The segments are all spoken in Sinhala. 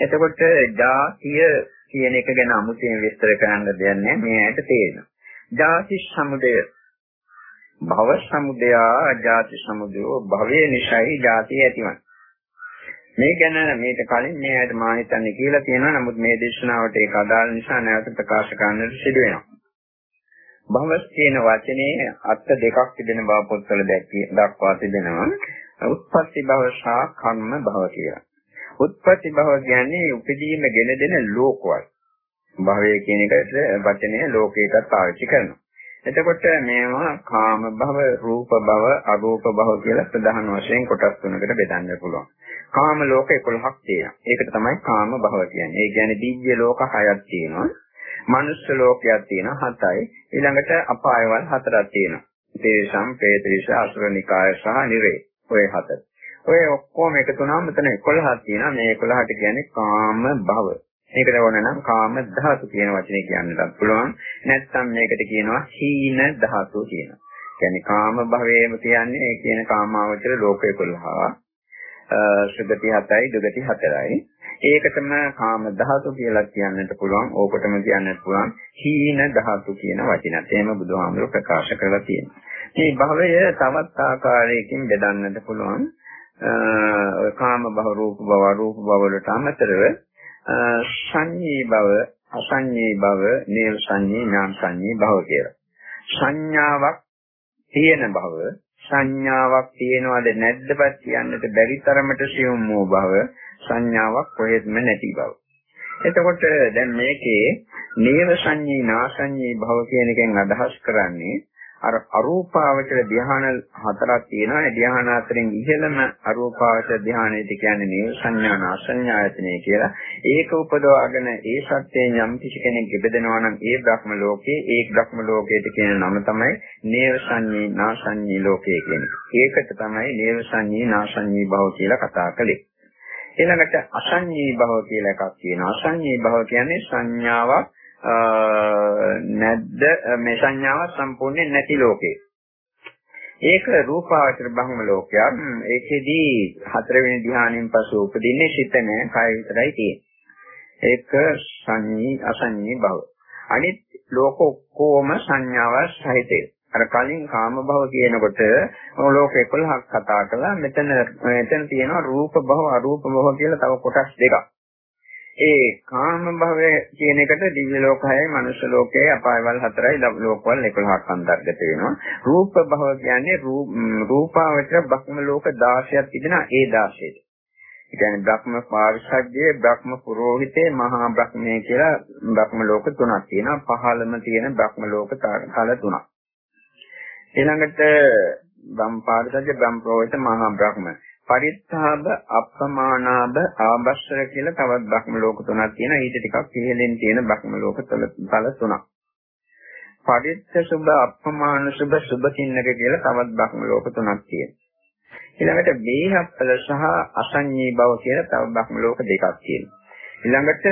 එතකොට ජාතිය කියන එක ගැන අමුතුවෙන් විස්තර කරන්න දෙයක් නැහැ. මේ ඇයට තේරෙනවා. ජාති සමුදය භව සමුදය ජාති සමුදය භවයේ නිසයි ජාතිය ඇතිවන්නේ. මේ ගැන මේක කලින් මේ ඇයට මා හිතන්නේ කියලා තියෙනවා. නමුත් මේ දේශනාවට ඒක අදාළ නිසා නැවත ප්‍රකාශ කරන්නට සිදු වෙනවා. භව කියන වචනේ අර්ථ දෙකක් තිබෙන බව පොත්වල දක්වා තිබෙනවා. උත්පත්ති භව සහ කම්ම භව කියලා. උත්පත්ති භව කියන්නේ උපදීම ගෙන දෙන ලෝකවල. භවය කියන එකට වචනය ලෝකයකට පාවිච්චි කරනවා. එතකොට මේවා කාම භව, රූප භව, අරූප භව කියලා ප්‍රධාන වශයෙන් කොටස් තුනකට බෙදන්න පුළුවන්. කාම ලෝක 11ක් තියෙනවා. ඒකට තමයි කාම භව කියන්නේ. ඒ කියන්නේ දිව්‍ය ලෝක 6ක් තියෙනවා. මනුෂ්‍ය ලෝකයක් තියෙනවා 7යි. ඊළඟට අපායවල 4ක් තියෙනවා. තේසම්, ප්‍රේතවිෂ, අසුරනිකාය සහ නිරේ. ඔය හතර. ඔය ඔක්කොම එකතු වුණාම මෙතන 11ක් තියෙනවා. මේ 11ට කියන්නේ කාම භව. මේකට ඕන නම් කාම ධාතු කියන වචනේ කියන්නත් පුළුවන්. නැත්නම් මේකට කියනවා හීන ධාතු කියනවා. කියන්නේ කාම භවයේම කියන්නේ ඒ කියන කාමාවචර ලෝක 11. සුගති 7යි දුගති 4යි. ඒකටම කාම ධාතු කියලා කියන්නට පුළුවන්. ඕකටම කියන්නත් පුළුවන් හීන ධාතු කියන වචනත්. එහෙම බුදුහාමුදුරුවෝ ප්‍රකාශ කරලා තියෙනවා. මේ භවය තවත් ආකාරයකින් බෙදන්නට පුළුවන්. කාම භව රූප භව රූප භව වලට අමතරව සංඤී භව අසංඤී භව නේව සංඤී ඥාන සංඤී භව කියලා. සංඥාවක් තියෙන භව සංඥාවක් තියෙනවද නැද්දපත් කියන්නට බැරි තරමට සියුම් වූ භව සංඥාවක් කොහෙත්ම නැති බව. එතකොට දැන් මේකේ නේව සංඤී නාසඤ්ඤී භව කියන එකෙන් අදහස් කරන්නේ අර අරූපාවචර ධ්‍යාන හතරක් තියෙනවා. ඒ ධ්‍යාන අතරින් ඉහළම අරූපාවචර ධ්‍යානයේදී කියන්නේ නේව සංඥාන අසඤ්ඤායතනෙ කියලා. ඒක උපදවාගෙන ඒ සත්‍යයෙන් යම් කිසි කෙනෙක් ඉබදෙනවා නම් ඒ බ්‍රහ්ම ලෝකේ ඒ බ්‍රහ්ම ලෝකයට කියන නම තමයි නේව සංඤී නාසඤ්ඤී ලෝකය කියන්නේ. ඒකට තමයි නේව සංඤී නාසඤ්ඤී භව කියලා කතා කළේ. ඊළඟට අසඤ්ඤී භව කියලා එකක් තියෙනවා. අසඤ්ඤී භව කියන්නේ සංඥාවක් නැද්ද මේ සංඥාව සම්පූර්ණයෙන් නැති ලෝකේ. ඒක රූපාවචර බ්‍රහ්ම ලෝකයක්. ඒකෙදී හතරවෙනි ධ්‍යානයෙන් පසු උපදින්නේ සිත නෑ, කය විතරයි තියෙන්නේ. ඒක සංඤී අසංඤී භව. අනිත් ලෝක ඔක්කොම සංඥාව සහිතයි. අර කලින් කාම භව කියනකොට ලෝක 11ක් කතා කළා. මෙතන මෙතන තියෙනවා රූප භව, අරූප භව කියලා තව කොටස් දෙකක්. ඒ කාම භවය කියන එකට දිව්‍ය ලෝක 6යි මනුෂ්‍ය ලෝකයයි අපායවල 4යි ලෝකවල 11ක් අන්තර්ගත වෙනවා. රූප භව කියන්නේ රූපාවචර බ්‍රහ්ම ලෝක 16ක් තිබෙනවා ඒ 16ට. ඒ කියන්නේ බ්‍රහ්ම පාරිශද්ධියේ බ්‍රහ්ම පුරෝහිතේ මහා බ්‍රහ්මයේ කියලා බ්‍රහ්ම ලෝක තුනක් තියෙනවා. පහළම තියෙන බ්‍රහ්ම ලෝක තල තුනක්. ඊළඟට බ්‍රහ්ම පාරිශද්ධිය බ්‍රහ්ම පුරෝහිත මහා බ්‍රහ්ම පරිත්තාබ අප්‍රමාණාබ ආබස්සර කියලා තවත් බ්‍රහ්ම ලෝක තුනක් තියෙනවා. ඊට ටිකක් ඉහළින් තියෙන බ්‍රහ්ම ලෝක තල තුනක්. පරිත්ත සුභ අප්‍රමාණ සුභ සුභ කින්නක කියලා තවත් බ්‍රහ්ම ලෝක තුනක් තියෙනවා. ඊළඟට බේහප්පල සහ අසඤ්ඤී භව කියලා තව බ්‍රහ්ම ලෝක දෙකක් තියෙනවා. ඊළඟට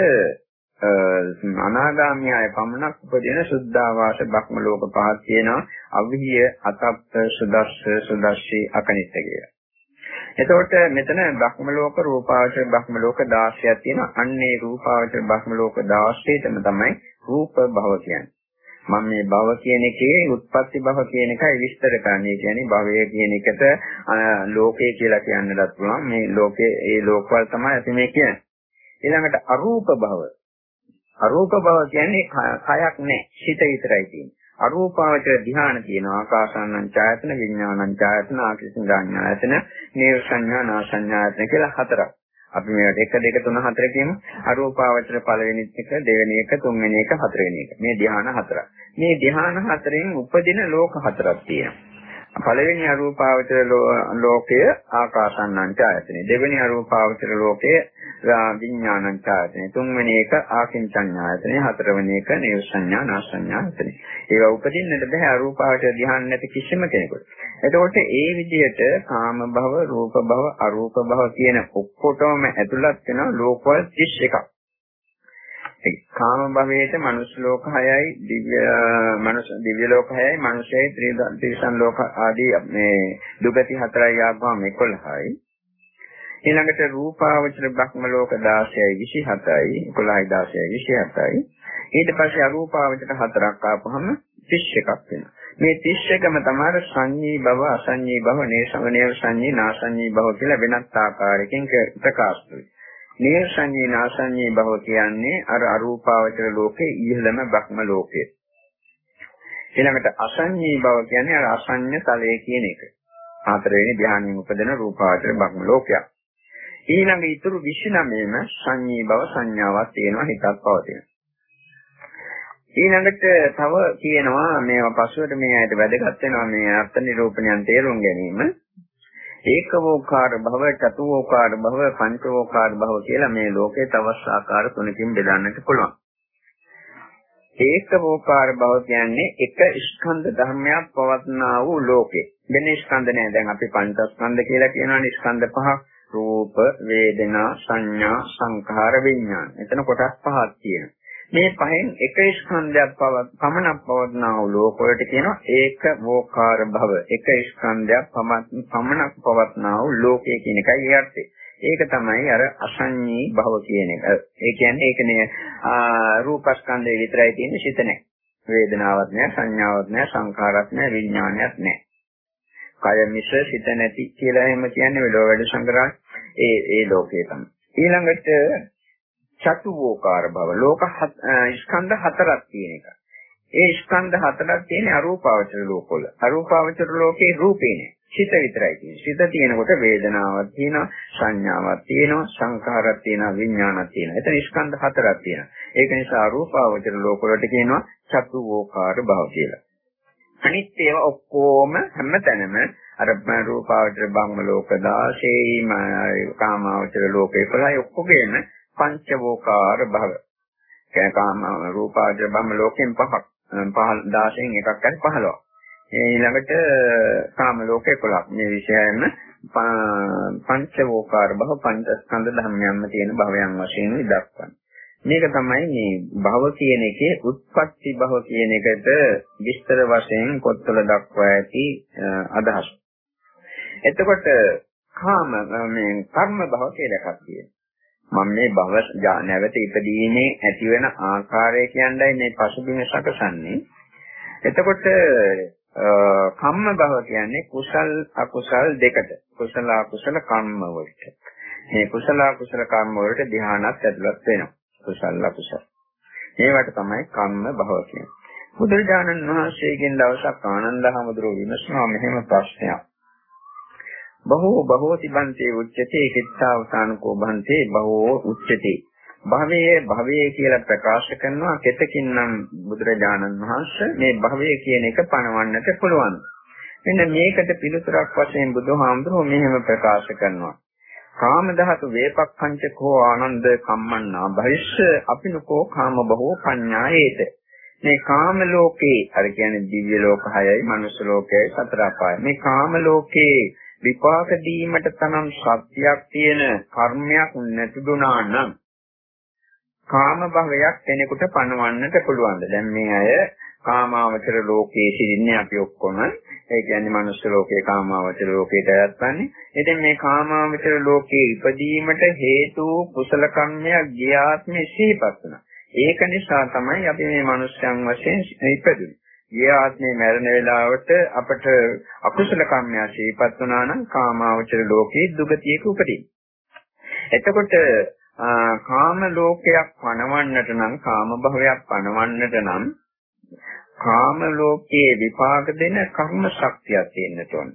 අනාගාමී අය පමණක් උපදින සුද්ධාවාස බ්‍රහ්ම ලෝක පහක් තියෙනවා. අවිහිය අතප්ප සුදස්ස සුදස්සී අකනිත්ත කියලා. එතකොට මෙතන බ්‍රහ්ම ලෝක රූපාවචර බ්‍රහ්ම ලෝක 16ක් තියෙනවා. අන්නේ රූපාවචර බ්‍රහ්ම ලෝක 16ටම තමයි රූප භව කියන්නේ. මම මේ භව කියන එකේ උත්පත්ති භව කියන එකයි විස්තර කරන්නේ. කියන්නේ භවය කියන එකට ලෝකය කියලා කියන්නවත් පුළුවන්. මේ ලෝකේ ඒ ලෝකවල තමයි අපි මේ කියන්නේ. ඊළඟට අරූප භව. අරූප භව කියන්නේ කයක් නැහැ. සිත විතරයි තියෙන්නේ. අරූපාවචර ධ්‍යාන තියෙනවා ආකාසානං ඡායතන විඥානං ඡායතන ආකිසින්දාඥායතන නේව සංඥා නාසඤ්ඤායතන කියලා හතරක්. අපි මේකට 1 2 3 4 කියමු. අරූපාවචර පළවෙනි එක, දෙවෙනි එක, තුන්වෙනි එක, හතරවෙනි එක. මේ ධ්‍යාන හතරක්. මේ ධ්‍යාන හතරෙන් උපදින ලෝක හතරක් තියෙනවා. පළවෙනි අරූපාවචර ලෝකය ආකාසන්නංච ආයතනෙ දෙවෙනි අරූපාවචර ලෝකය විඥානංච ආයතනෙ තුන්වෙනි එක ආකින්චඤ්ඤායතනෙ හතරවෙනි එක නේවසඤ්ඤා නාසඤ්ඤායතනෙ. ඒවා උපදින්නට බෑ අරූපාවචර ධ්‍යාන නැති කිසිම කෙනෙකුට. එතකොට ඒ විදිහට කාම භව රූප භව අරූප භව කියන ඔක්කොටම ඇතුළත් වෙන ලෝකවල 31ක් කාම භවයේට මනුෂ්‍ය ලෝක 6යි දිව්‍ය මනුෂ්‍ය දිව්‍ය ලෝක 6යි මනුෂ්‍යයි ත්‍රිසන් ලෝක ආදී මේ දුගති 4යි ආවම 11යි ඊළඟට රූපාවචර බ්‍රහ්ම ලෝක 16යි 27යි 11යි 16යි 27යි ඊට පස්සේ අරූපාවචර හතරක් ආපුවම 31ක් වෙනවා. මේ 31ම තමයි සංඤී භව, අසංඤී භව, නේසමනේව සංඤී, නාසංඤී භව කියලා වෙනත් ආකාරයකින් ප්‍රකාශ වෙනවා. නේසංඤී, නාසංඤී භව කියන්නේ අර අරූපාවචර ලෝකේ ඉහළම බ්‍රහ්ම ලෝකය. ඊළඟට අසංඤී භව කියන්නේ අර අසංඤ තලයේ කියන එක. හතරවෙනි ධ්‍යානයෙන් උපදින රූපාවචර බ්‍රහ්ම ලෝකයක්. ඊළඟ ඊතුරු 29ම සංඤී භව සංඥාවක් තියෙනවා හිතක් පවතින. ඊළඟට තව කියනවා මේවා පසුවට මේ ඇයිද වැදගත් වෙනවා මේ අර්ථ නිරූපණයන් තේරුම් ගැනීම. ඒකවෝකාර භව, චතුවෝකාර භව, පංචවෝකාර භව කියලා මේ ලෝකේ තවස් ආකාර තුනකින් බෙදන්නට පුළුවන්. ඒකවෝකාර භව කියන්නේ එක ස්කන්ධ ධර්මයක් පවත්නා වූ ලෝකේ. වෙන ස්කන්ධ නෑ. දැන් අපි පංචස්කන්ධ කියලා කියනවානේ ස්කන්ධ පහක්. රූප, වේදනා, සංඥා, සංඛාර, විඥාන. එතන කොටස් පහක් තියෙනවා. මේ පහෙන් එක ස්කන්ධයක් පමණක් පවත්නා වූ ලෝක වලට කියනවා ඒක වෝකාර භව. එක ස්කන්ධයක් පමණක් පවත්නා වූ ලෝකය කියන එකයි අර්ථය. ඒක තමයි අර අසඤ්ඤී භව කියන එක. ඒ කියන්නේ ඒකනේ රූපස්කන්ධය විතරයි තියෙන්නේ සිත නැහැ. වේදනාවක් නැහැ, සංඥාවක් නැහැ, සංඛාරයක් නැහැ, විඥානයක් නැහැ. කය මිස සිත නැති කියලා එහෙම කියන්නේ වෙලෝ වැඩ සංග්‍රහ ඒ ඒ ලෝකේ තමයි. ඊළඟට චතුවෝකාර භව ලෝක ස්කන්ධ හතරක් තියෙන එක. ඒ ස්කන්ධ හතරක් තියෙන අරූපාවචර ලෝකවල. අරූපාවචර ලෝකේ රූපේ නෑ. සිත විතරයි තියෙන්නේ. සිත තියෙනකොට වේදනාවක් තියෙනවා, සංඥාවක් තියෙනවා, සංඛාරයක් තියෙනවා, විඥානයක් තියෙනවා. එතන ස්කන්ධ හතරක් තියෙනවා. ඒක නිසා අරූපාවචර ලෝකවලට කියනවා චතුවෝකාර භව කියලා. අනිත් ඒවා ඔක්කොම හැමතැනම අර රූපාවචර බම්ම ලෝක 16යි කාමාවචර ලෝකේ 11යි ඔක්කොගෙම පංචවෝකාර භව. කියන කාම රූපාවචර බම්ම ලෝකෙන් පහක්. පහ 16න් එකක් හරි 15. ඊළඟට කාම ලෝක 11ක්. මේ විශේෂයෙන්ම පංචවෝකාර භව පංචස්කන්ධ ධර්මයන්ම තියෙන භවයන් වශයෙන් දක්වන්නේ. මේක තමයි මේ භව කියන එකේ උත්පත්ති භව කියන එකට විස්තර වශයෙන් පොත්වල දක්වා ඇති අදහස. එතකොට කාම මේ කර්ම භව කියලා එකක් තියෙනවා. මම මේ භව නැවත ඉපදීමේ ඇති වෙන ආකාරය කියන්නයි මේ පසුබිම සකසන්නේ. එතකොට කම්ම භව කියන්නේ කුසල් අකුසල් දෙකට. කුසල අකුසල කම්ම වලට. මේ කුසල අකුසල කම්ම වලට ධ්‍යානත් ඇතුළත් වෙනවා. කුසල අකුසල. මේවට තමයි කම්ම භව කියන්නේ. බුදුරජාණන් වහන්සේගෙන් දවසක් ආනන්ද හැමදෙරෝ විමසනවා මෙහෙම ප්‍රශ්නයක්. බහෝ බහෝති බන්තේ උච්චතේ කිත්තාවසානකෝ බන්තේ බහෝ උච්චතේ භවයේ භවයේ කියලා ප්‍රකාශ කරනවා කෙතකින්නම් බුදුරජාණන් වහන්සේ මේ භවය කියන එක පණවන්නට පුළුවන්. මෙන්න මේකට පිළිතුරක් වශයෙන් බුදුහාමුදුරුවෝ මෙහෙම ප්‍රකාශ කරනවා. කාම ධාතු වේපක්ඛංචකෝ ආනන්ද කම්මන්නා භවිෂ්‍ය අපිනකෝ කාම බහෝ පඤ්ඤායේත. මේ කාම ලෝකේ අර කියන්නේ දිව්‍ය ලෝක 6යි මනුෂ්‍ය ලෝකයයි සතර අපායයි. මේ කාම ලෝකේ විපාක දීමට තරම් සත්‍යයක් තියෙන කර්මයක් නැතිදුනා නම් කාම භවයක් කෙනෙකුට පණවන්නට පුළුවන්ද? දැන් මේ අය කාමාවචර ලෝකයේ සිටින්නේ අපි ඔක්කොම. ඒ කියන්නේ මනුස්ස ලෝකේ කාමාවචර ලෝකයට යත්න්නේ. ඉතින් මේ කාමාවචර ලෝකයේ ඉපදීමට හේතු කුසල කර්මයක් ගියාත්මේ සිහිපත් වෙනවා. ඒක නිසා තමයි අපි මේ මනුස්සයන් වශයෙන් ඉපදුනේ. ගිය ආත්මේ මැරෙන වෙලාවට අපට අකුසල කර්මය ශීපත් වුණා නම් කාමාවචර ලෝකේ දුගතියක උපදින. එතකොට කාම ලෝකයක් පණවන්නට නම් කාම භවයක් පණවන්නට නම් කාම ලෝකයේ විපාක දෙන කර්ම ශක්තියක් තියෙන්න ඕන.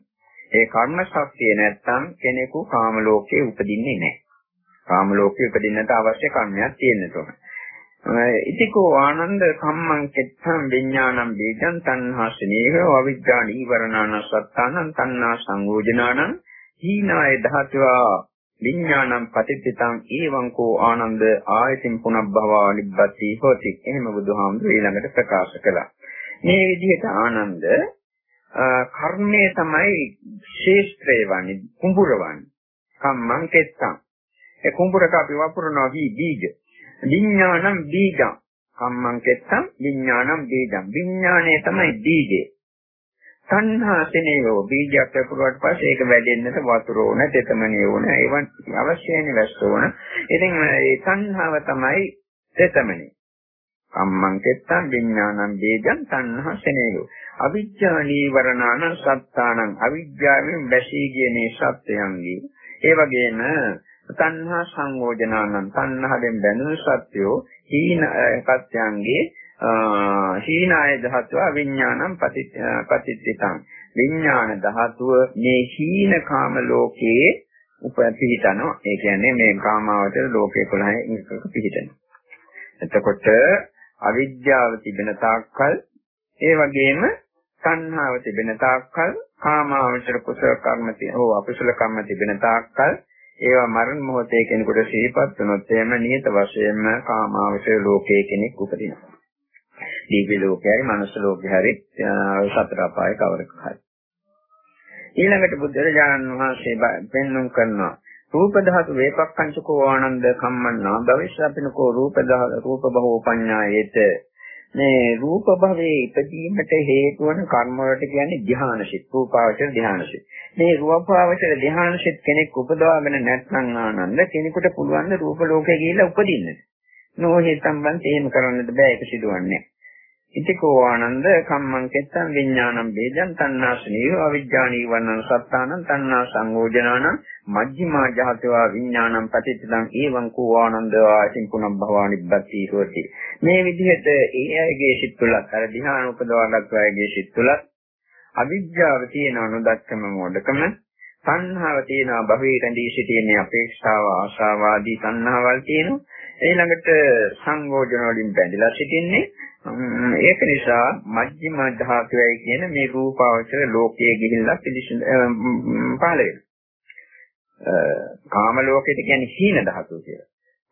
ඒ කර්ම ශක්තිය නැත්තම් කෙනෙකු කාම ලෝකේ උපදින්නේ නැහැ. කාම ලෝකේ උපදින්නට අවශ්‍ය කර්මයක් තියෙන්න ඕන. ඉතිකෝ ආනන්ද කම්මං කෙත්තං විඥානං බීජං තණ්හා ස්නේහ අවිජ්ජා නීවරණාන සත්තානං තණ්හා සංයෝජනානං හීනාය ධාතුවා විඥානං පටිච්චිතං ඒවං කෝ ආනන්ද ආයතින් පුනබ්බවා නිබ්බති හොති එහෙම බුදුහාමුදුර ඊළඟට ප්‍රකාශ කළා මේ විදිහට ආනන්ද කර්මය තමයි ශේෂ්ත්‍රය වන්නේ කුඹුර වන්නේ. කම්මං කෙත්තං. ඒ කුඹුරක අපි වපුරනවා වී බීජ. විඥානම් බීජං. කම්මං කෙත්තං විඥානම් බීජං. විඥානය තමයි බීජය. තණ්හා සෙනෙයෝ බීජයක් වැපුරුවාට පස්සේ ඒක වැඩෙන්නට වතුර ඕන, තෙතමනිය ඕන, ඒවන් අවශ්‍යයිනේ වැස්ස ඕන. ඉතින් මේ තණ්හාව තමයි තෙතමනිය. කම්මං කෙත්තං විඥානං බීජං තණ්හා සෙනෙයෝ. අවිජ්ජා නීවරණාන සත්තානං අවිජ්ජාවෙන් වැසී ගිය මේ සත්‍යයන්ගේ ඒ වගේම තණ්හා සංයෝජනානං තණ්හාවෙන් බැඳුණු සත්‍යෝ හීන සත්‍යයන්ගේ හීනාය ධාතුව විඥානං පතිත්තිතං. විඥාන ධාතුව මේ හීන කාම ලෝකයේ උපපිහිටනවා ඒ කියන්නේ මේ කාමාවචර ලෝකේ 11 එකක පිහිටනවා. එතකොට අවිද්‍යාව තිබෙන තාක්කල් ඒ වගේම තණ්හාව තිබෙන තාක්කල් කාමාවචර කුසල කර්ම හෝ අකුසල කර්ම තිබෙන තාක්කල් ඒවා මරණ මොහොතේ කෙනෙකුට සිහිපත් වුණොත් එම නියත වශයෙන්ම කාමාවචර ලෝකයේ කෙනෙක් උපදිනවා. දීපි ලෝකයයි මනුස්ස ලෝකයයි සතර අපාය කවරක හරි. ඊළඟට බුදුරජාණන් වහන්සේ පෙන්වුම් කරනවා රූප ධාතු වේපක්ඛංචකෝ ආනන්ද කම්මන්නා භවිෂ්‍යපිනකෝ රූප ධාතු රූප බහෝ පඤ්ඤායේත. මේ රූප භවයේ ඉපදීමට හේතු වන කර්ම වලට කියන්නේ ධානසිත රූපාවචර ධානසිත මේ රූපාවචර ධානසිත කෙනෙක් උපදවාගෙන නැත්නම් ආනන්ද කෙනෙකුට පුළුවන් රූප ලෝකේ ගිහිල්ලා උපදින්න? නෝහේ සම්බන්ධ එහෙම කරන්නද බෑ ඒක සිදුවන්නේ. ඉතිකෝ ආනන්ද කම්මං කෙත්තං විඥානං වේදං තණ්හාසනීය අවිජ්ජානී වන්නං සත්තානං තණ්හා සංයෝජනානං මජ්ක්‍ධිමා ජහතවා විඥානං පටිච්චං ඒවං කෝ ආනන්ද ආසින් පුනම් භවානිබ්බති හොති. මේ විදිහට ඒ අයගේ සිත් තුළත් අර ධ්‍යාන උපදවාගත් අයගේ සිත් තුළත් අවිජ්ජාව තියෙන අනුදක්කම මොඩකම තණ්හාව තියෙනවා භවයේ රැඳී සිටින්නේ අපේක්ෂාව ආශාව ආදී තණ්හාවල් තියෙනවා. ඊළඟට සංයෝජන වලින් බැඳලා සිටින්නේ ඒක නිසා මජ්ක්‍ධිම ධාතුවයි කියන මේ රූපාවචර ලෝකයේ ගිහිල්ලා පිළිසඳ පහළ වෙනවා. කාම ලෝකෙට කියන්නේ හීන ධාතුව කියලා.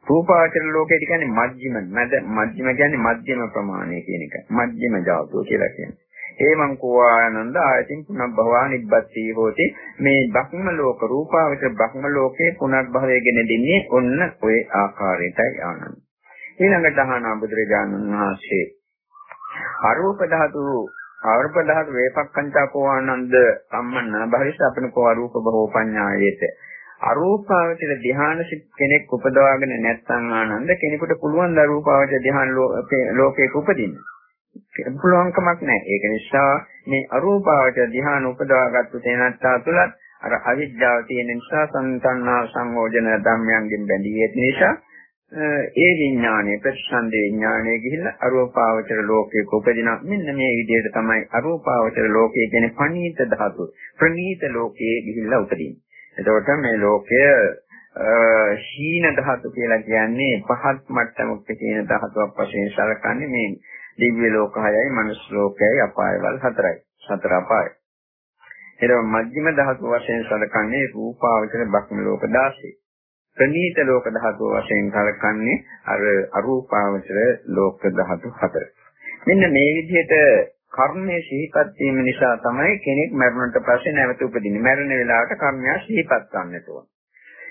රූපාවචර ලෝකෙට කියන්නේ මජ්ක්‍ධිම මැද මජ්ක්‍ධිම කියන්නේ මධ්‍යම ප්‍රමාණය කියන එක. මධ්‍යම ධාතුව කියලා කියන්නේ. ඒමං කෝආනන්ද ආයතින් පුනබ්බවා නිබ්බති හෝති මේ බ්‍රහ්ම ලෝක රූපාවචර බ්‍රහ්ම ලෝකේ පුනර්භවය ගෙන දෙන්නේ ඔන්න ඔය ආකාරයටයි ආනන්ද. ඊළඟට අහනවා බුදුරජාණන් වහන්සේ අරූප ධාතු ආරූප ධාතු වේපක්ඛංචාකෝ ආනන්ද සම්මන්න බහිස්සපනකෝ අරූප බහෝ පඤ්ඤායේත අරූපාවචර ධ්‍යාන කෙනෙක් උපදවාගෙන නැත්නම් ආනන්ද කෙනෙකුට පුළුවන් අරූපාවචර ධ්‍යාන ලෝකයක උපදින්න? පුළුවන්කමක් නැහැ. ඒක නිසා මේ අරූපාවචර ධ්‍යාන උපදවාගත්තු තැනත්තා තුලත් අර අවිද්‍යාව තියෙන නිසා සංතන්නා සංයෝජන ධර්මයන්ගෙන් බැඳී ඇති නිසා ඒ විඥානයේ ප්‍රතිසන්දේ විඥානයේ ගිහිල්ලා අරූපාවචර ලෝකයක උපදිනා මෙන්න මේ විදිහට තමයි අරූපාවචර ලෝකයේ කියන්නේ පණීත ධාතු ප්‍රණීත ලෝකයේ ගිහිල්ලා උපදින්නේ. එතකොට මේ ලෝකය හීන ධාතු කියලා කියන්නේ පහත් මට්ටමක තියෙන ධාතුවක් වශයෙන් සැලකන්නේ මේ දිව්‍ය ලෝක හයයි මනුස්ස ලෝකයයි අපායවල හතරයි සතර අපාය. ඊළඟ මධ්‍යම ධාතු වශයෙන් සැලකන්නේ රූපාවචර බ්‍රහ්ම ලෝක 16 ප්‍රනීත ලෝක ධාතු වශයෙන් කලකන්නේ අර අරූපාවචර ලෝක ධාතු හතර. මෙන්න මේ විදිහට කර්මයේ සිහිපත් වීම නිසා තමයි කෙනෙක් මරණයට පස්සේ නැවත උපදින්නේ. මරණ වෙලාවට කර්මය සිහිපත් ගන්නට ඕන.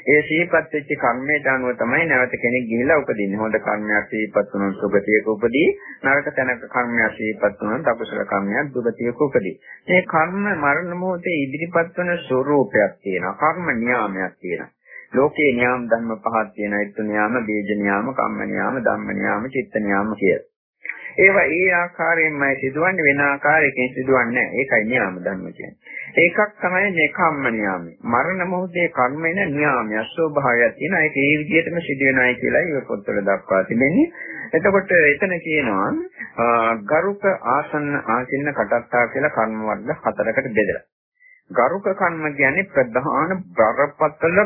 ඒ සිහිපත් වෙච්ච කර්මයට අනුව තමයි නැවත කෙනෙක් ගිහිලා උපදින්නේ. හොඳ කර්මයක් සිහිපත් වුණොත් සුගතියක උපදී. නරක තැනක කර්මයක් සිහිපත් වුණොත් අකුසල කර්මයක් දුගතියක උපදී. මේ කර්ම මරණ මොහොතේ ඉදිරිපත් වන ස්වરૂපයක් තියෙනවා. කර්ම නියාමයක් තියෙනවා. ලෝකේ න්‍යාම ධර්ම පහක් තියෙනවා. ඒත් න්‍යාම, බීජ න්‍යාම, කම්ම න්‍යාම, ධම්ම න්‍යාම, චිත්ත න්‍යාම කියලා. ඒවා ඒ ආකාරයෙන්මයි සිදුවන්නේ වෙන ආකාරයකින් සිදුවන්නේ නැහැ. ඒකයි න්‍යාම ධර්ම කියන්නේ. ඒකක් තමයි මේ කම්ම න්‍යාමය. මරණ මොහොතේ කර්මෙන න්‍යාමය ස්වභාවයක් තියෙනවා. ඒක ඒ විදිහටම සිදු වෙනවායි කියලා ඒ පොත්වල දක්වා තිබෙන්නේ. එතකොට එතන කියනවා ගරුක ආසන්න ආසින්න කටත්තා කියලා කර්ම වර්ග හතරකට බෙදලා. ගරුක කර්ම කියන්නේ ප්‍රධාන බරපතල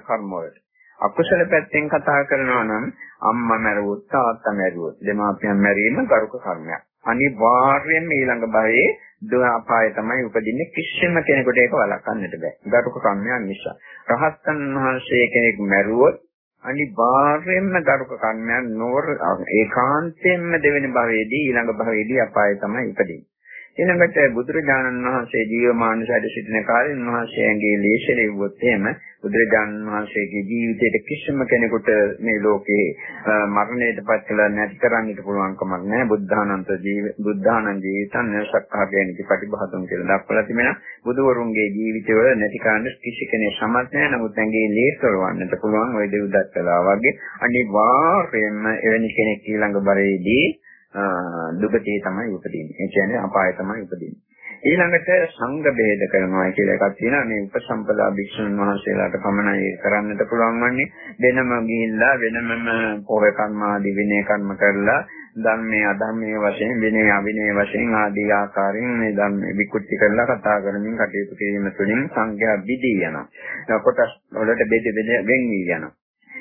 කර්ම වලට. අකුසල පැත්තෙන් කතා කරනවා නම් අම්මා මැරුවොත් තාත්තා මැරුවොත් දෙමාපියන් මැරීම ගරුක කර්මයක්. අනිවාර්යයෙන්ම ඊළඟ භවයේ දුක අපාය තමයි උපදින්නේ කිසිම කෙනෙකුට ඒක වළක්වන්නට බෑ. ගරුක කර්මයක් නිසා. රහතන් වහන්සේ කෙනෙක් මැරුවොත් අනිවාර්යයෙන්ම ගරුක කර්මයක් නොවර ඒකාන්තයෙන්ම දෙවෙනි භවයේදී ඊළඟ භවයේදී අපාය තමයි උපදින්නේ. ඊළඟට බුදුරජාණන් වහන්සේ ජීවමාන ශරීර සිටින කාලේ උන්වහන්සේගේ ලේෂලෙව්වොත් එහෙම බුදුරජාණන් වහන්සේගේ ජීවිතයට කිසිම කෙනෙකුට මේ ලෝකේ මරණයට පත් කළ නැති කරන්නට පුළුවන් කමක් නැහැ. බුද්ධානන්ත ජීව බුද්ධානන් ජීවිතන් සක්කාගේනික ප්‍රතිභාතුන් කියලා දක්වලා තිබෙනවා. බුදුවරුන්ගේ ජීවිතවල නැති කරන්න කිසි කෙනෙක් සමත් නැහැ. නමුත් ඇඟේ ලේස්තරවන්නට පුළුවන් ওই දෙව්දත් කළා වගේ අනිවාර්යයෙන්ම එවැනි කෙනෙක් ඊළඟ බරේදී දුගතිය තමයි උපදින්නේ. ඒ කියන්නේ අපාය තමයි උපදින්නේ. ඊළඟට සංඝ බෙහෙද කරනවා කියලා එකක් තියෙනවා. මේ උපසම්පදා භික්ෂුන් වහන්සේලාට පමණයි කරන්නට පුළුවන් වන්නේ. වෙනම ගිහිල්ලා වෙනමම පොර කර්ම ආදී විනය කර්ම කරලා ධර්මයේ අධර්මයේ වශයෙන් විනය අවිනය වශයෙන් ආදී ආකාරයෙන් මේ ධර්ම විකෘති කරලා කතා කරමින් කටයුතු කිරීම තුළින් සංඝයා විදී යනවා. කොටස් වලට බෙද බෙද වෙන් වී යනවා.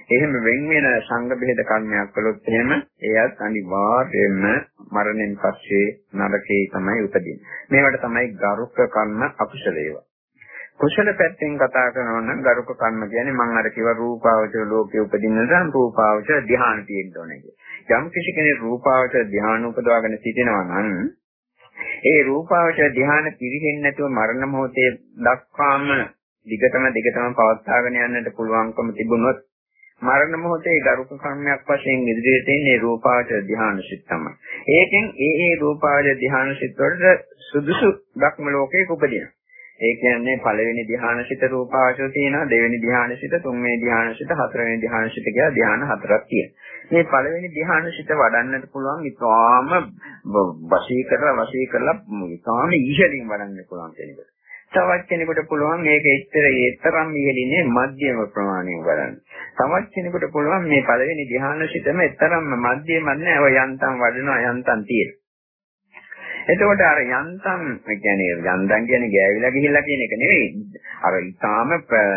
එහෙම වෙන් වෙන සංඝ බෙහෙත කර්මයක් කළොත් එහෙම එයත් අනිවාර්යයෙන්ම මරණයෙන් පස්සේ නරකේ තමයි උපදින්නේ. මේවට තමයි ගරුක කර්ම අකුසල ඒවා. කුසල පැත්තෙන් කතා කරනවා නම් ගරුක කර්ම කියන්නේ මම අර කිව්ව රූපාවචර ලෝකයේ උපදින්න නම් රූපාවචර ධ්‍යාන තියෙන්න ඕනේ කියලා. යම් කිසි කෙනෙක් රූපාවචර ධ්‍යාන උපදවාගෙන සිටිනවා නම් ඒ රූපාවචර ධ්‍යාන පිරෙන්නේ නැතුව මරණ මොහොතේ දක්වාම දිගටම දිගටම පවත්වාගෙන යන්නට පුළුවන්කම තිබුණොත් මරණ මොහොතේ ගරුක කර්මයක් වශයෙන් ඉදිරියට එන්නේ රූපාවචර ධ්‍යාන සිත් තමයි. ඒකෙන් ඒ ඒ රූපාවචර ධ්‍යාන සිත් වලට සුදුසු ධක්ම ලෝකයක උපදිනවා. ඒ කියන්නේ පළවෙනි ධ්‍යාන සිත රූපාවචර තියෙනවා, දෙවෙනි ධ්‍යාන සිත, තුන්වෙනි ධ්‍යාන සිත, හතරවෙනි ධ්‍යාන සිත කියලා ධ්‍යාන හතරක් තියෙනවා. මේ පළවෙනි ධ්‍යාන සිත වඩන්නට පුළුවන් ඉතාම වශී කරලා වශී කරලා ඉතාම ඉහළින් වඩන්න පුළුවන් කෙනෙකුට. තවත් කෙනෙකුට පුළුවන් මේක එච්චර ඒතරම් ඉහළින්නේ මධ්‍යම ප්‍රමාණයෙන් බලන්න. තවත් කෙනෙකුට පුළුවන් මේ පළවෙනි ධ්‍යාන සිතම එතරම්ම මධ්‍යම නැහැ. ඔය යන්තම් වඩනවා යන්තම් තියෙන. එතකොට අර යන්තම් කියන්නේ යන්තම් කියන්නේ ගෑවිලා ගිහිල්ලා කියන එක නෙවෙයි. අර ඊටාම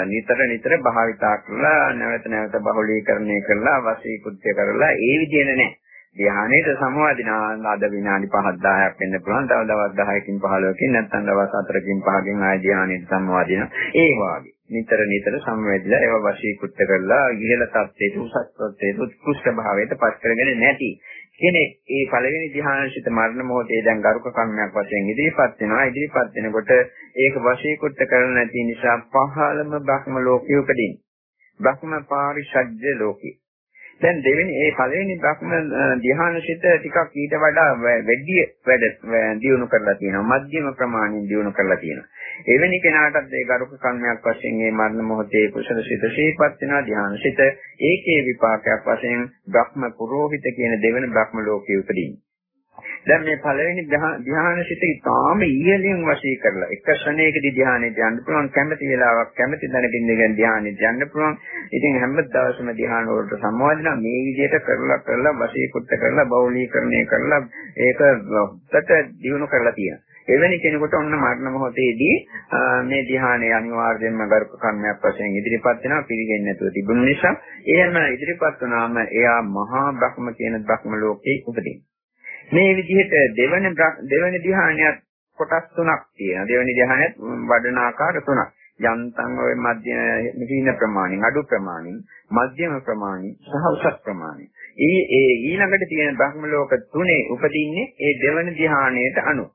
නිතර නිතර භාවිතා කරලා නැවත නැවත බහුලීකරණය කරලා වශී කෘත්‍ය කරලා ඒ විදිහට නෑ. ධ්‍යානයේ සමවදිනා අද විනාඩි 5ක් 10ක් වෙන්න පුළුවන්. තව දවස් 10කින් 15කින් නැත්නම් දවස් 4කින් 5කින් ආය ධ්‍යානයේ සමවදින. ඒ වාගේ. නිතර නිතර සම්වැදිලා ඒව වශීකృత කරලා ඉහළ තත්ත්වයට උසස් තත්ත්වයට උත්කෘෂ්ඨ භාවයට පත් කරගෙන නැති කෙනෙක් ඒ පළවෙනි ධ්‍යානශිත මරණ මොහොතේ දැන් ගරුක කර්මයක් වශයෙන් ඉදිරිපත් වෙනවා ඉදිරිපත් වෙනකොට ඒක වශීකృత කරලා නැති නිසා පහළම බ්‍රහ්ම ලෝකයේ උපදින බ්‍රහ්ම පාරිශජ්‍ය ලෝකේ දැන් දෙවෙනි ඒ පළවෙනි බ්‍රහ්ම ධ්‍යානසිත ටිකක් ඊට වඩා වැඩි වැඩ දියුණු කරලා තියෙනවා. මධ්‍යම ප්‍රමාණයෙන් දියුණු කරලා තියෙනවා. එවැනි කෙනාටත් ඒ ගරුක කර්මයක් වශයෙන් මේ මරණ මොහොතේ කුසල සිත ශීපත් වෙනවා ධ්‍යානසිත. ඒකේ විපාකයක් වශයෙන් බ්‍රහ්ම පුරෝහිත කියන දෙවෙනි බ්‍රහ්ම ලෝකයේ උපදිනවා. දැන් මේ පළවෙනි ධ්‍යාන සිත ඉතාම ඉහළින් වශී කරලා එක ක්ෂණයකදී ධ්‍යානෙට යන්න පුළුවන් කැමති වෙලාවක් කැමති දැනකින් ඉඳගෙන ධ්‍යානෙට යන්න පුළුවන්. ඉතින් හැම දවසම ධ්‍යාන වලට සම්වාදිනා මේ විදිහට කරලා කරලා වශී කුත්ත කරලා බෞලීකරණය කරලා ඒක හොත්තට දිනු කරලා තියෙනවා. එවැනි කෙනෙකුට ඔන්න මරණ මොහොතේදී මේ ධ්‍යානයේ අනිවාර්යයෙන්ම ගරුක කර්මයක් වශයෙන් ඉදිරිපත් වෙනවා පිළිගන්නේ නැතුව තිබුණ නිසා එහෙම ඉදිරිපත් වුණාම එයා මහා බ්‍රහ්ම කියන බ්‍රහ්ම ලෝකේ උපදිනවා. මේ විදිහට දෙවන දෙවන ධ්‍යානයත් කොටස් තුනක් තියෙනවා. දෙවනි ධ්‍යානයත් වඩන ආකාර තුනක්. යන්තම් ඔය මධ්‍යම හීන ප්‍රමාණින් අඩු ප්‍රමාණින් මධ්‍යම ප්‍රමාණින් සහ උසස් ප්‍රමාණින්. ඒ ඒ ඊළඟට තියෙන බ්‍රහ්ම ලෝක තුනේ උපදින්නේ ඒ දෙවන ධ්‍යානයට අනුව.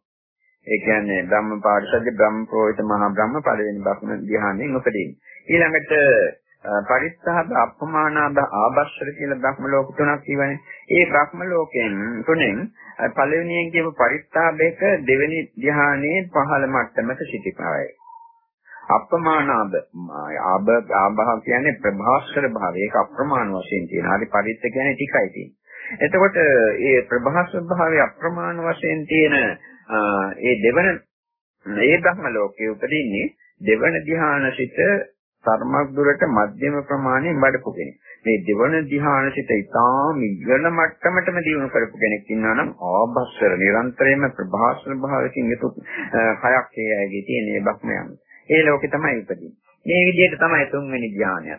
ඒ කියන්නේ බ්‍රහ්ම පාරිශද්ද බ්‍රහ්ම ප්‍රෝහිත මහා බ්‍රහ්ම පළවෙනි බ්‍රහ්ම ධ්‍යානයෙන් උපදින්නේ. ඊළඟට පරිත්‍යාග අපමානාද ආභස්සර කියලා බ්‍රහ්ම ලෝක තුනක් කියවනේ. ඒ බ්‍රහ්ම ලෝකෙන් තුනෙන් පළවෙනියෙන් කියපු පරිත්‍යාගයක දෙවෙනි ධ්‍යානයේ පහළ මට්ටමක සිටිපාවයි. අප්‍රමාණාබ ආබ ආභව කියන්නේ ප්‍රභාස්වර භාවය. ඒක අප්‍රමාණ වශයෙන් තියෙන. හරි පරිත්‍ත කියන්නේ ටිකයි තියෙන්නේ. එතකොට මේ ප්‍රභාස්වර භාවය අප්‍රමාණ වශයෙන් තියෙන ඒ දෙවන ඒ බ්‍රහ්ම ලෝකයේ උපදින්නේ දෙවන ධ්‍යාන සිට තරමක් දුරට මධ්‍යම ප්‍රමාණයෙන් වඩපු කෙනෙක්. මේ දෙවන ධ්‍යානසිත ඉතාම ඉහළ මට්ටමටම දියුණු කරපු කෙනෙක් ඉන්නවා නම් ආභස්සර නිරන්තරයෙන්ම ප්‍රභාසන භාවයෙන් යුතු කයක් ඒ අයගේ තියෙන මේ බක්මයන්. ඒ ලෝකේ තමයි උපදින්නේ. මේ විදිහට තමයි තුන්වෙනි ධ්‍යානය.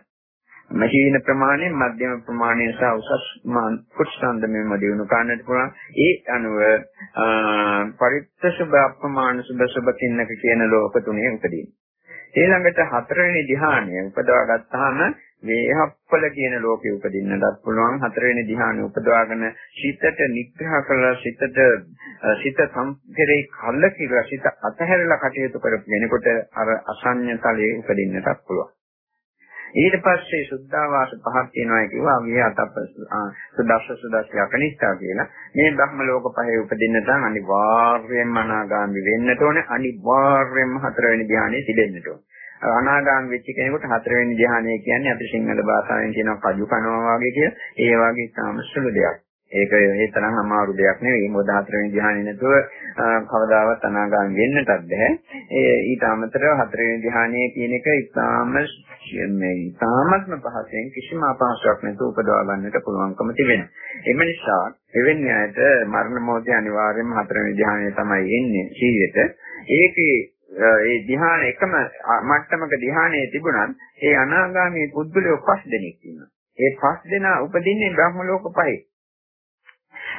මහීන ප්‍රමාණයෙන් මධ්‍යම ප්‍රමාණයෙන් සහ උසස් කුෂ්ඨන්දමෙම දිනු ගන්නට පුළුවන්. ඒ අනුව පරිත්ත සුභ අප්‍රමාණ සුභ සුභ කින්නක කියන ලෝක තුනේ උපදිනවා. ඊළඟට හතරවෙනි ධ්‍යානය උපදවා ගත්තාම වේහප්පල කියන ලෝකෙ උපදින්නටත් පුළුවන් හතරවෙනි ධ්‍යානෙ උපදවාගෙන සිතට නිග්‍රහ කරලා සිතට සිත සම්පෙරේ කල්ල කියලා සිත අතහැරලා කටයුතු කරපු කෙනෙකුට අර අසඤ්ඤ තලයේ උපදින්නටත් පුළුවන්. ඊට පස්සේ සුද්ධාවාස පහක් තියෙනවා කිව්වා මේ අතප්ප සුදස්ස සුදස්ස යකනිස්සා කියලා. මේ බ්‍රහ්ම ලෝක පහේ උපදින්න තන් අනිවාර්යයෙන්ම අනාගාමි වෙන්නට ඕනේ. අනිවාර්යයෙන්ම හතරවෙනි ධ්‍යානෙ තිබෙන්නට ඕනේ. අනාගාමී වෙච්ච කෙනෙකුට හතරවෙනි ධ්‍යානය කියන්නේ අපි සිංහල භාෂාවෙන් කියනවා කජු කනවා වගේ කියලා. ඒ වගේ තාම සුළු දෙයක්. ඒක ඒ තරම් අමාරු දෙයක් නෙවෙයි. මොකද හතරවෙනි ධ්‍යානෙ නැතුව කවදාවත් අනාගාමී වෙන්නටත් බෑ. ඒ ඊට අමතරව හතරවෙනි ධ්‍යානය කියන එක ඉතාම මේ ඉතාමත්ම පහසෙන් කිසිම අපහසුයක් නැතුව උපදවා ගන්නට පුළුවන්කම තිබෙනවා. එම නිසා එවැනි අයට මරණ මොහොතේ අනිවාර්යයෙන්ම හතරවෙනි ධ්‍යානය තමයි එන්නේ 100ට. ඒකේ ඒ ධ්‍යාන එකම මට්ටමක ධ්‍යානයේ තිබුණත් ඒ අනාගාමී පුද්ගලයෝ පස් දෙනෙක් ඉන්නවා. ඒ පස් දෙනා උපදින්නේ බ්‍රහ්ම ලෝක පහේ.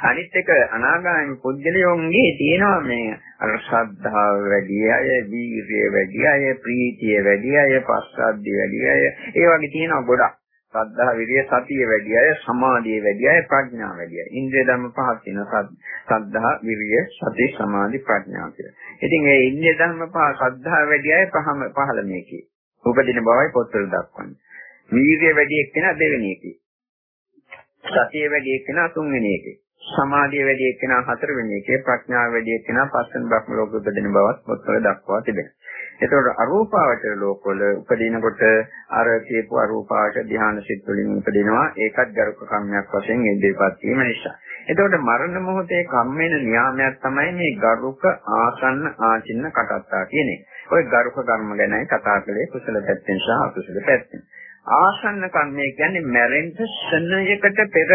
අනිත් එක අනාගාමී පුද්ගලයෝන්ගේ තියෙනවා මේ අර ශ්‍රද්ධාව වැඩි අය, වීරිය වැඩි අය, ප්‍රීතිය වැඩි අය, පස්සද්ධිය වැඩි අය, ඒ වගේ තියෙනවා ගොඩක්. සද්ධා විරිය සතිය වැඩි අය සමාධිය වැඩි අය ප්‍රඥා වැඩි අය ඉන්ද්‍රිය ධර්ම පහක් තියෙනවා සද්ධා විරිය සති සමාධි ප්‍රඥා කියලා. ඉතින් මේ ඉන්ද්‍රිය ධර්ම පහ සද්ධා වැඩි අය පහම පහළ මේකේ. උපදින බවයි පොත්වල දක්වන්නේ. වීරිය වැඩි එක්කෙනා දෙවෙනි එකේ. සතිය වැඩි එක්කෙනා තුන්වෙනි එකේ. සමාධිය වැඩි එක්කෙනා හතරවෙනි එකේ ප්‍රඥාව වැඩි එක්කෙනා පස්වෙනි බ්‍රහ්ම ලෝකෙ උපදින බවත් පොත්වල දක්වා තිබෙනවා. එතකොට අරූපාවචර ලෝකවල උපදිනකොට අර කියපු අරූපාවචර ධ්‍යාන සිත් වලින් උපදිනවා ඒකත් ගරුක කම්මයක් වශයෙන් ඉදිරිපත් වීම නිසා. එතකොට මරණ මොහොතේ කම්මේන නියාමයක් තමයි මේ ගරුක ආසන්න ආචින්න කටත්තා කියන්නේ. ඔය ගරුක කර්ම ගැනයි කතා කළේ කුසල පැත්තෙන් සහ අකුසල පැත්තෙන්. ආසන්න කම්මේ කියන්නේ මැරෙන්න ශනයකට පෙර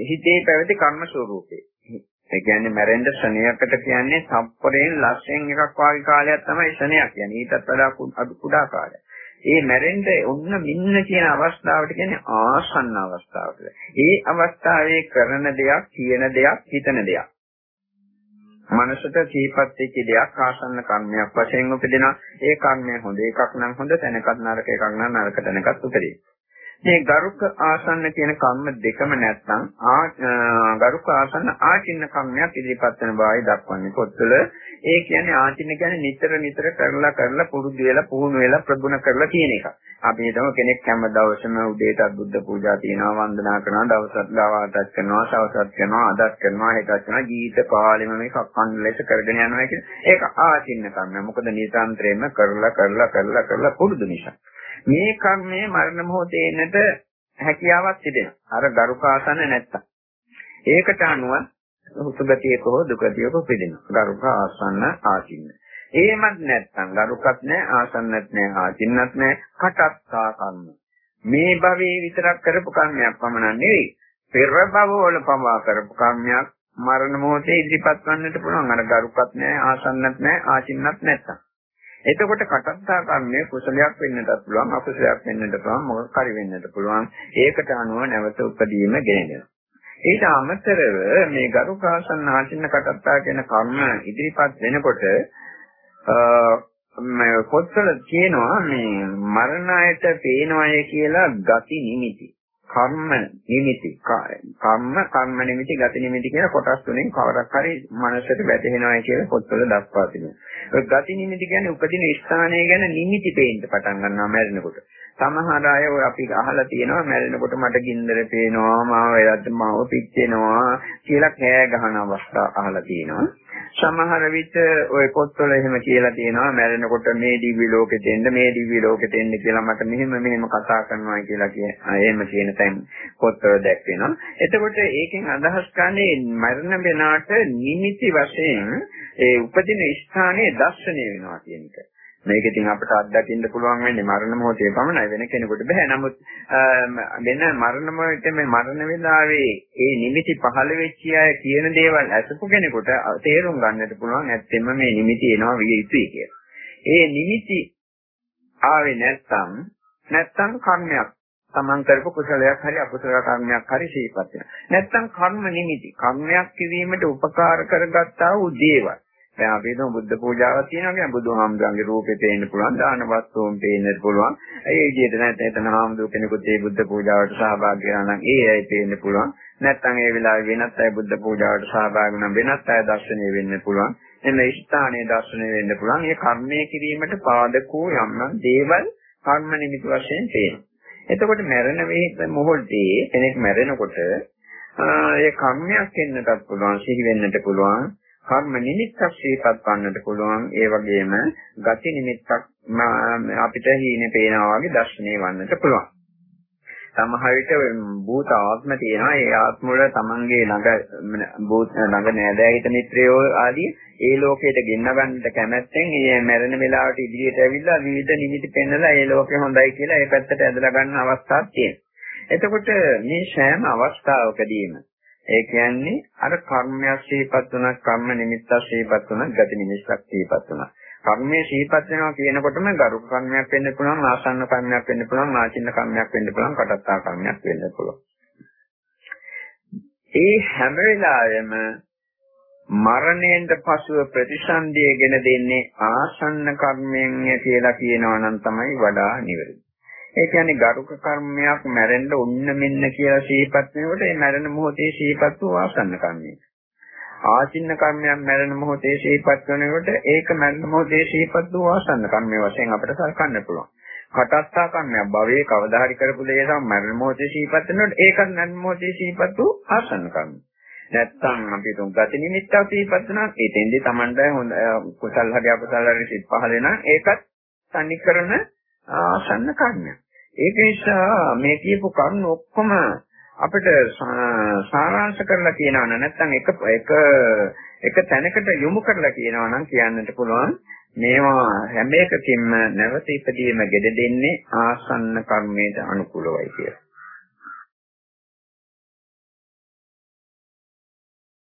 හිතේ පැවති කර්ම ස්වરૂපේ. ඒ කියන්නේ මැරෙන්න ශණයකට කියන්නේ සම්පරයෙන් ලක්ෂයෙන් එකක් වාගේ කාලයක් තමයි ශණයක් කියන්නේ. ඊටත් වඩා අඩු කුඩා කාලයක්. ඒ මැරෙන්න ඔන්න මින්න කියන අවස්ථාවට කියන්නේ ආසන්න අවස්ථාවට. ඒ අවස්ථාවේ කරන දෙයක්, කියන දෙයක්, හිතන දෙයක්. මනසට සීපත් වෙච්ච දෙයක් ආසන්න කර්මයක් වශයෙන් උපදිනවා. ඒ කර්මය හොඳ එකක් නම් හොඳ තැනකට නරක එකක් නම් නරක තැනකට උපදිනවා. මේ ගරුක ආසන්න කියන කම්ම දෙකම නැත්නම් ගරුක ආසන්න ආචින්න කම්මයක් ඉදිරිපත් වෙන බවයි දක්වන්නේ පොත්වල. ඒ කියන්නේ ආචින්න කියන්නේ නිතර නිතර කරලා කරලා පුරුදු වෙලා පුහුණු වෙලා ප්‍රගුණ කරලා කියන එක. අපි හිතමු කෙනෙක් හැම දවසම උදේට බුද්ධ පූජා තියනවා වන්දනා කරනවා දවසත් ගාවාටත් කරනවා සවසත් කරනවා අදත් කරනවා හෙටත් කරනවා ජීවිත කාලෙම මේක අඛණ්ඩ ලෙස කරගෙන යනවා කියන ඒක ආචින්න කම්ම. මොකද නිසාන්තරයෙන්ම කරලා කරලා කරලා කරලා පුරුදු නිසා. මේ කර්මයේ මරණ මොහොතේ එන්නට හැකියාවක් තිබෙනවා. අර ගරුකාසන නැත්තම්. ඒකට අනුව සුගතියක හෝ දුකතියක උපදිනවා. ගරුක ආසන්න ආචින්න. එහෙමත් නැත්තම් ගරුකත් නැහැ ආසන්නත් නැහැ ආචින්නත් නැහැ කටත්තා කර්ම. මේ භවයේ විතරක් කරපු කර්මයක් පමණ නෙවෙයි. පෙර භවවල පවා කරපු කර්මයක් මරණ මොහොතේ ඉදිරිපත් වන්නට පුළුවන්. අර ගරුකත් නැහැ ආසන්නත් නැහැ ආචින්නත් නැත්තම්. එතකොට කටත්තා කර්මය කුසලයක් වෙන්නටත් පුළුවන් අකුසලයක් වෙන්නට පුළුවන් මොකක් හරි වෙන්නට පුළුවන් ඒකට අනුව නැවත උපදීම ගෙනෙනවා ඊට අමතරව මේ ගරුකාසන්න ආචින්න කටත්තා කියන කර්ම ඉදිරිපත් වෙනකොට මේ පොත්වල කියනවා මේ මරණයට පේනවය කියලා ගති නිමිති කර්ම නිමිති කර්ම කර්ම නිමිති ගති නිමිති කියන කොටස් තුනෙන් කවරක් හරි මනසට වැටහෙනවා කියලා පොත්වල දක්වා තිබෙනවා. ඒ ගති නිමිති කියන්නේ උපදින ස්ථානය ගැන නිමිති පේන්න පටන් ගන්නවා මැරෙනකොට. සමහර අය ඔය අපි අහලා තියෙනවා මැරෙනකොට මට ගින්දර පේනවා මාව එයත් මාව පිච්චෙනවා කියලා කෑ ගහන අවස්ථා අහලා තියෙනවා. සමහර විට ওই පොත්වල එහෙම කියලා තියෙනවා මැරෙනකොට මේ දිව්‍ය ලෝකෙට එන්න මේ දිව්‍ය ලෝකෙට එන්න කියලා මට මෙහෙම මෙහෙම කතා කරනවා කියලා කිය. එහෙම කියන තැන් පොත්වල දැක්වෙනවා. එතකොට ඒකෙන් අදහස් කරන්නේ මරණ වෙනාට නිමිති වශයෙන් ඒ උපදින ස්ථානයේ දර්ශනය වෙනවා කියන එක. මේක ඉතින් අපිට අත්දකින්න පුළුවන් වෙන්නේ මරණ මොහොතේ පමණයි වෙන කෙනෙකුට බෑ. නමුත් වෙන මරණ මොහොතේ මේ මරණ වෙලාවේ ඒ නිමිති පහළ වෙච්ච අය කියන දේවල් අසපු කෙනෙකුට තේරුම් ගන්නට පුළුවන් ඇත්තෙම මේ නිමිති එනවා විය යුතුයි කියලා. ඒ නිමිති ආවේ නැත්තම් නැත්තම් කර්මයක් තමන් කරපු කුසලයක් හරි අකුසල කර්මයක් හරි ශීපත් වෙනවා. නැත්තම් කර්ම නිමිති කර්මයක් කිරීමට උපකාර කරගත්තා වූ දේවල් දැන් අපි හිතමු බුද්ධ පූජාවක් තියෙනවා කියන්නේ බුදුහාමුදුරන්ගේ රූපේ පේන්න පුළුවන්, දාන වස්තුන් පේන්න පුළුවන්. ඒ විදිහට නැත්නම් එතන හාමුදුරු කෙනෙකුට මේ බුද්ධ පූජාවට සහභාගී වෙනවා නම් ඒ අය පේන්න පුළුවන්. නැත්නම් ඒ වෙලාවේ වෙනත් අය බුද්ධ පූජාවට සහභාගී වෙනවා වෙනත් අය දර්ශනය වෙන්න පුළුවන්. එන්න ස්ථානයේ දර්ශනය වෙන්න පුළුවන්. ඒ කර්මය කිරීමට පාදක වූ යම් නම් දේවල් කර්ම නිමිති වශයෙන් පේනවා. එතකොට මරණ වේ මොහොතේ කෙනෙක් මැරෙනකොට ඒ කර්මයක් වෙන්නටත් පුළුවන් සිහි වෙන්නට පුළුවන් කර්ම නිමිත්තක් සිහිපත් වන්නට පුළුවන්. ඒ වගේම ගති නිමිත්තක් අපිට හීනේ පේනවා වගේ දර්ශනය වන්නට පුළුවන්. සමහර විට භූත ආත්ම තියෙනවා. ඒ ආත්ම වල තමන්ගේ ළඟ භූත ළඟ නෑදෑයිත මිත්‍රයෝ ආදී ඒ ලෝකයට ගෙන්න ගන්නට කැමැත්තෙන් ඒ මැරෙන වෙලාවට ඉදිරියට ඇවිල්ලා විවිධ නිමිති පෙන්නලා ඒ ලෝකේ හොඳයි කියලා ඒ පැත්තට ඇදලා ගන්න අවස්ථාවක් තියෙනවා. එතකොට මේ සෑම අවස්ථාවකදීම ඒ කියන්නේ අර කර්මයක් සිහිපත් වුණා කර්ම නිමිත්තක් සිහිපත් වුණා ගති නිමිත්තක් සිහිපත් වුණා. කර්මයේ සිහිපත් වෙනවා කියනකොටම ගරුක කර්මයක් වෙන්න පුළුවන් ආසන්න කර්මයක් වෙන්න පුළුවන් ආචින්න කර්මයක් වෙන්න පුළුවන් කටත්තා කර්මයක් වෙන්න පුළුවන්. ඒ හැම වෙලාවෙම මරණයෙන් පසුව ප්‍රතිසන්දියගෙන දෙන්නේ ආසන්න කර්මයෙන් කියලා කියනවා නම් තමයි වඩා නිවැරදි. ඒ කියන්නේ ගරුක කර්මයක් මැරෙන්න ඔන්න මෙන්න කියලා සිහිපත් වෙනකොට ඒ මැරෙන මොහොතේ සිහිපත් වූ ආසන්න කර්මයක්. ආචින්න කර්මයක් මැරෙන මොහොතේ සිහිපත් වෙනකොට ඒක මැරෙන මොහොතේ සිහිපත් වූ ආසන්න කර්මය වශයෙන් අපිට සලකන්න පුළුවන්. කටස්ථා කර්මයක් භවයේ කවදා හරි කරපු දේ තමයි මරණ මොහොතේ සිහිපත් වෙනකොට ඒකත් මරණ මොහොතේ සිහිපත් වූ ආසන්න කර්ම. නැත්තම් අපි තුන් ගති නිමිත්තක් සිහිපත් වෙනවා ඒතෙන්දී Tamanda හොඳ කුසල් හරි අකුසල් හරි සිත් පහල වෙනවා ඒකත් සම්නිකරණ ආසන්න කර්මයක්. ඒක නිසා මේ කියපු කරුණු ඔක්කොම අපිට සාරාංශ කරලා කියනවා නැත්නම් එක එක එක තැනකට යොමු කරලා කියනවා නම් කියන්නට පුළුවන් මේවා හැම එකකින්ම නැවත ඉදීම ගෙඩ දෙන්නේ ආසන්න කර්මයට අනුකූලවයි කියලා.